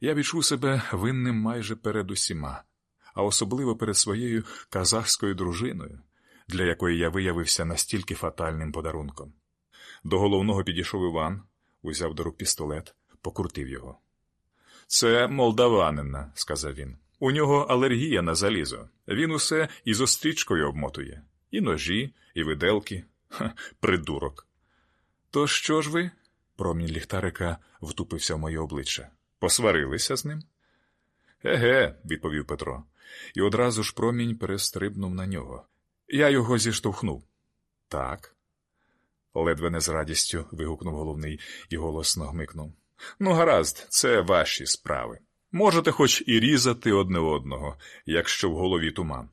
Я відчув себе винним майже перед усіма, а особливо перед своєю казахською дружиною, для якої я виявився настільки фатальним подарунком. До головного підійшов Іван, узяв до рук пістолет, покрутив його. Це молдаванина, сказав він. У нього алергія на залізо. Він усе із острічкою обмотує. І ножі, і виделки. Ха, придурок. То що ж ви? Промінь ліхтарика втупився в моє обличчя. Посварилися з ним? Еге, відповів Петро, і одразу ж промінь перестрибнув на нього. Я його зіштовхнув. Так. ледве не з радістю вигукнув головний і голосно гмикнув. Ну, гаразд, це ваші справи. Можете хоч і різати одне одного, якщо в голові туман.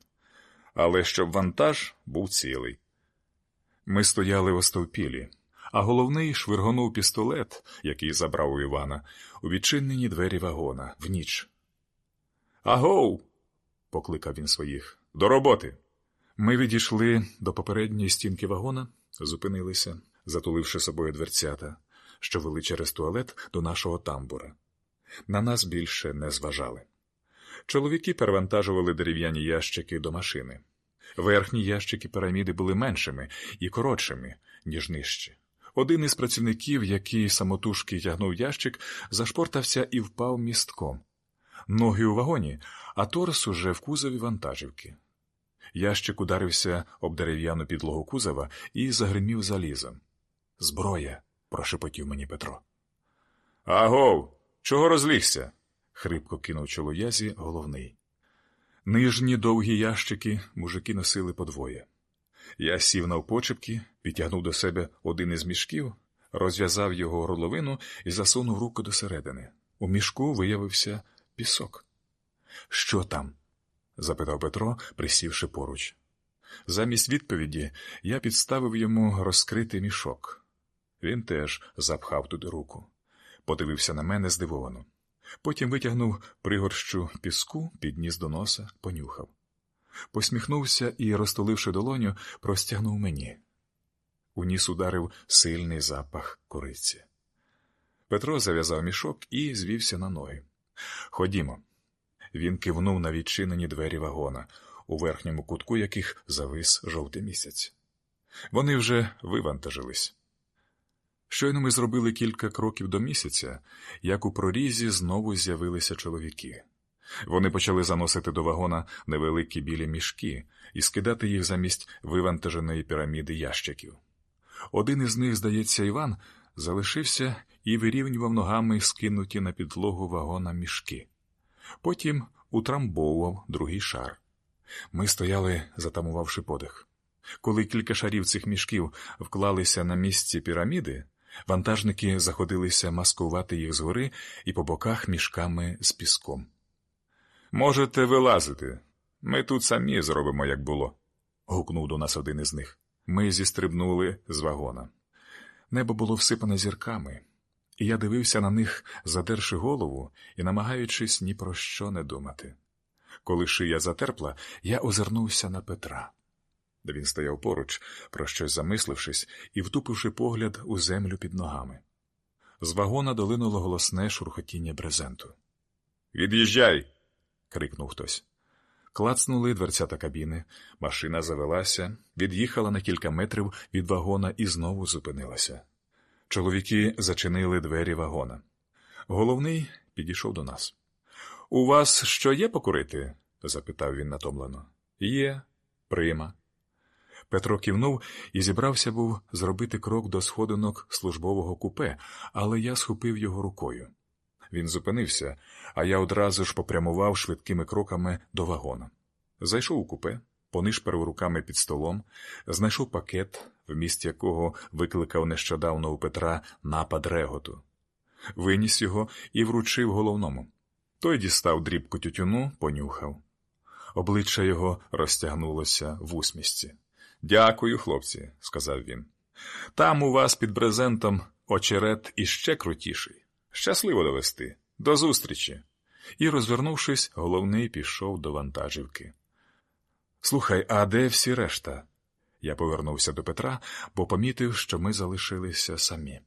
Але щоб вантаж був цілий. Ми стояли остовпілі, а головний швиргонув пістолет, який забрав у Івана, у відчинені двері вагона в ніч. Агоу. покликав він своїх. До роботи. Ми відійшли до попередньої стінки вагона, зупинилися, затуливши собою дверцята, що вели через туалет до нашого тамбура. На нас більше не зважали. Чоловіки перевантажували дерев'яні ящики до машини. Верхні ящики піраміди були меншими і коротшими, ніж нижчі. Один із працівників, який самотужки тягнув ящик, зашпортався і впав містком. Ноги у вагоні, а торс уже в кузові вантажівки. Ящик ударився об дерев'яну підлогу кузова і загримів залізом. Зброя, прошепотів мені Петро. Агов, чого розлігся? хрипко кинув чолов'язі головний. Нижні довгі ящики мужики носили подвоє. Я сів навпочепки, підтягнув до себе один із мішків, розв'язав його горловину і засунув руку досередини. У мішку виявився пісок. Що там? запитав Петро, присівши поруч. Замість відповіді я підставив йому розкритий мішок. Він теж запхав туди руку, подивився на мене здивовано. Потім витягнув пригорщу піску, підніс до носа, понюхав. Посміхнувся і, розтуливши долоню, простягнув мені. У ніс ударив сильний запах кориці. Петро зав'язав мішок і звівся на ноги. Ходімо. Він кивнув на відчинені двері вагона, у верхньому кутку яких завис жовтий місяць. Вони вже вивантажились. Щойно ми зробили кілька кроків до місяця, як у прорізі знову з'явилися чоловіки. Вони почали заносити до вагона невеликі білі мішки і скидати їх замість вивантаженої піраміди ящиків. Один із них, здається, Іван, залишився і вирівнював ногами скинуті на підлогу вагона мішки. Потім утрамбовував другий шар. Ми стояли, затамувавши подих. Коли кілька шарів цих мішків вклалися на місці піраміди, вантажники заходилися маскувати їх згори і по боках мішками з піском. Можете вилазити. Ми тут самі зробимо, як було. гукнув до нас один із них. Ми зістрибнули з вагона. Небо було всипане зірками, і я дивився на них, задерши голову і намагаючись ні про що не думати. Коли шия затерпла, я озирнувся на Петра. Він стояв поруч, про щось замислившись і втупивши погляд у землю під ногами. З вагона долинуло голосне шурхотіння брезенту. Від'їжджай. Крикнув хтось. Клацнули дверцята кабіни, машина завелася, від'їхала на кілька метрів від вагона і знову зупинилася. Чоловіки зачинили двері вагона. Головний підійшов до нас. У вас що є покурити? запитав він натомлено. Є, прима. Петро кивнув і зібрався був зробити крок до сходинок службового купе, але я схопив його рукою. Він зупинився, а я одразу ж попрямував швидкими кроками до вагона. Зайшов у купе, понишперив руками під столом, знайшов пакет, в місті якого викликав нещодавно у Петра напад реготу, виніс його і вручив головному. Той дістав дрібку тютюну, понюхав. Обличчя його розтягнулося в усмісті. Дякую, хлопці, сказав він. Там у вас під брезентом очерет іще крутіший. Щасливо довести. До зустрічі. І, розвернувшись, головний пішов до вантажівки. Слухай, а де всі решта? Я повернувся до Петра, бо помітив, що ми залишилися самі.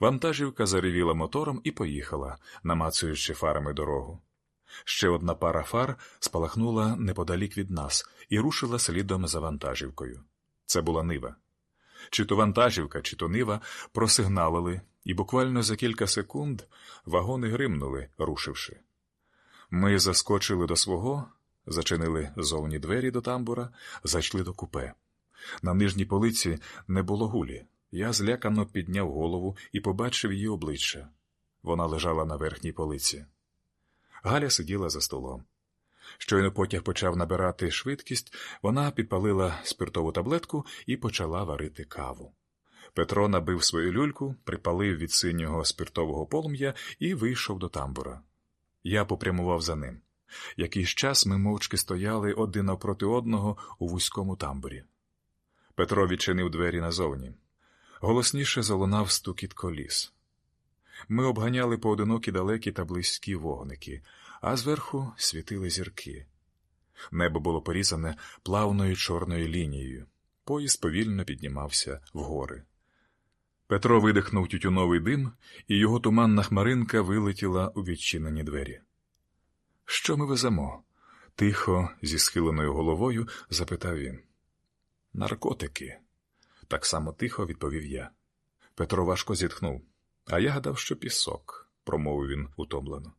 Вантажівка заревіла мотором і поїхала, намацуючи фарами дорогу. Ще одна пара фар спалахнула неподалік від нас і рушила слідом за вантажівкою. Це була нива. Чи то вантажівка, чи то нива просигналили, і буквально за кілька секунд вагони гримнули, рушивши. Ми заскочили до свого, зачинили зовні двері до тамбура, зайшли до купе. На нижній полиці не було гулі. Я злякано підняв голову і побачив її обличчя. Вона лежала на верхній полиці. Галя сиділа за столом. Щойно потяг почав набирати швидкість, вона підпалила спиртову таблетку і почала варити каву. Петро набив свою люльку, припалив від синього спиртового полум'я і вийшов до тамбура. Я попрямував за ним. Якийсь час ми мовчки стояли один навпроти одного у вузькому тамбурі. Петро відчинив двері назовні. Голосніше залунав стукіт коліс. Ми обганяли поодинокі далекі та близькі вогники, а зверху світили зірки. Небо було порізане плавною чорною лінією. Поїзд повільно піднімався вгори. Петро видихнув тютюновий дим, і його туманна хмаринка вилетіла у відчинені двері. Що ми веземо? тихо, зі схиленою головою, запитав він. Наркотики. Так само тихо відповів я. Петро важко зітхнув. А я гадав, що пісок, промовив він утомлено.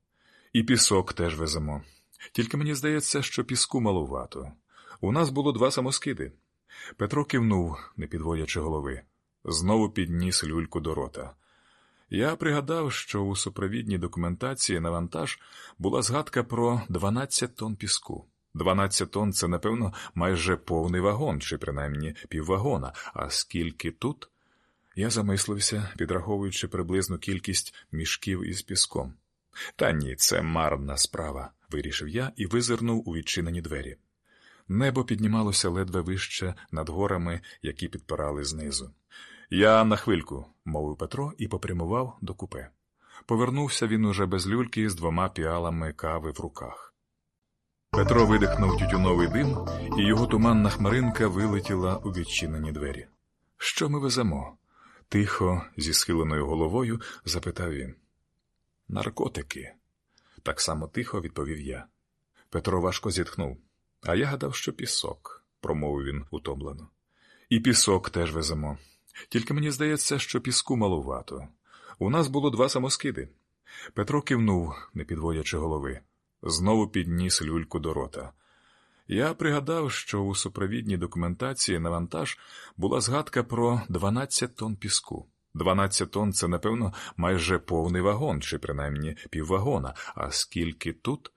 І пісок теж веземо. Тільки мені здається, що піску малувато. У нас було два самоскиди. Петро кивнув, не підводячи голови, знову підніс люльку до рота. Я пригадав, що у супровідній документації на вантаж була згадка про 12 тонн піску. 12 тонн це, напевно, майже повний вагон, чи принаймні піввагона. А скільки тут? Я замислився, підраховуючи приблизну кількість мішків із піском. Та ні, це марна справа, вирішив я і визирнув у відчинені двері. Небо піднімалося ледве вище над горами, які підпирали знизу. Я на хвильку, мовив Петро і попрямував до купе. Повернувся він уже без люльки з двома піалами кави в руках. Петро видихнув тютюновий дим, і його туманна хмаринка вилетіла у відчинені двері. Що ми веземо? Тихо, зі схиленою головою, запитав він. Наркотики. Так само тихо відповів я. Петро важко зітхнув. А я гадав, що пісок, промовив він утомлено. І пісок теж веземо. Тільки мені здається, що піску малувато. У нас було два самоскиди. Петро кивнув, не підводячи голови, знову підніс люльку до рота. Я пригадав, що у супровідній документації на вантаж була згадка про 12 тонн піску. 12 тонн це, напевно, майже повний вагон, чи принаймні піввагона. А скільки тут?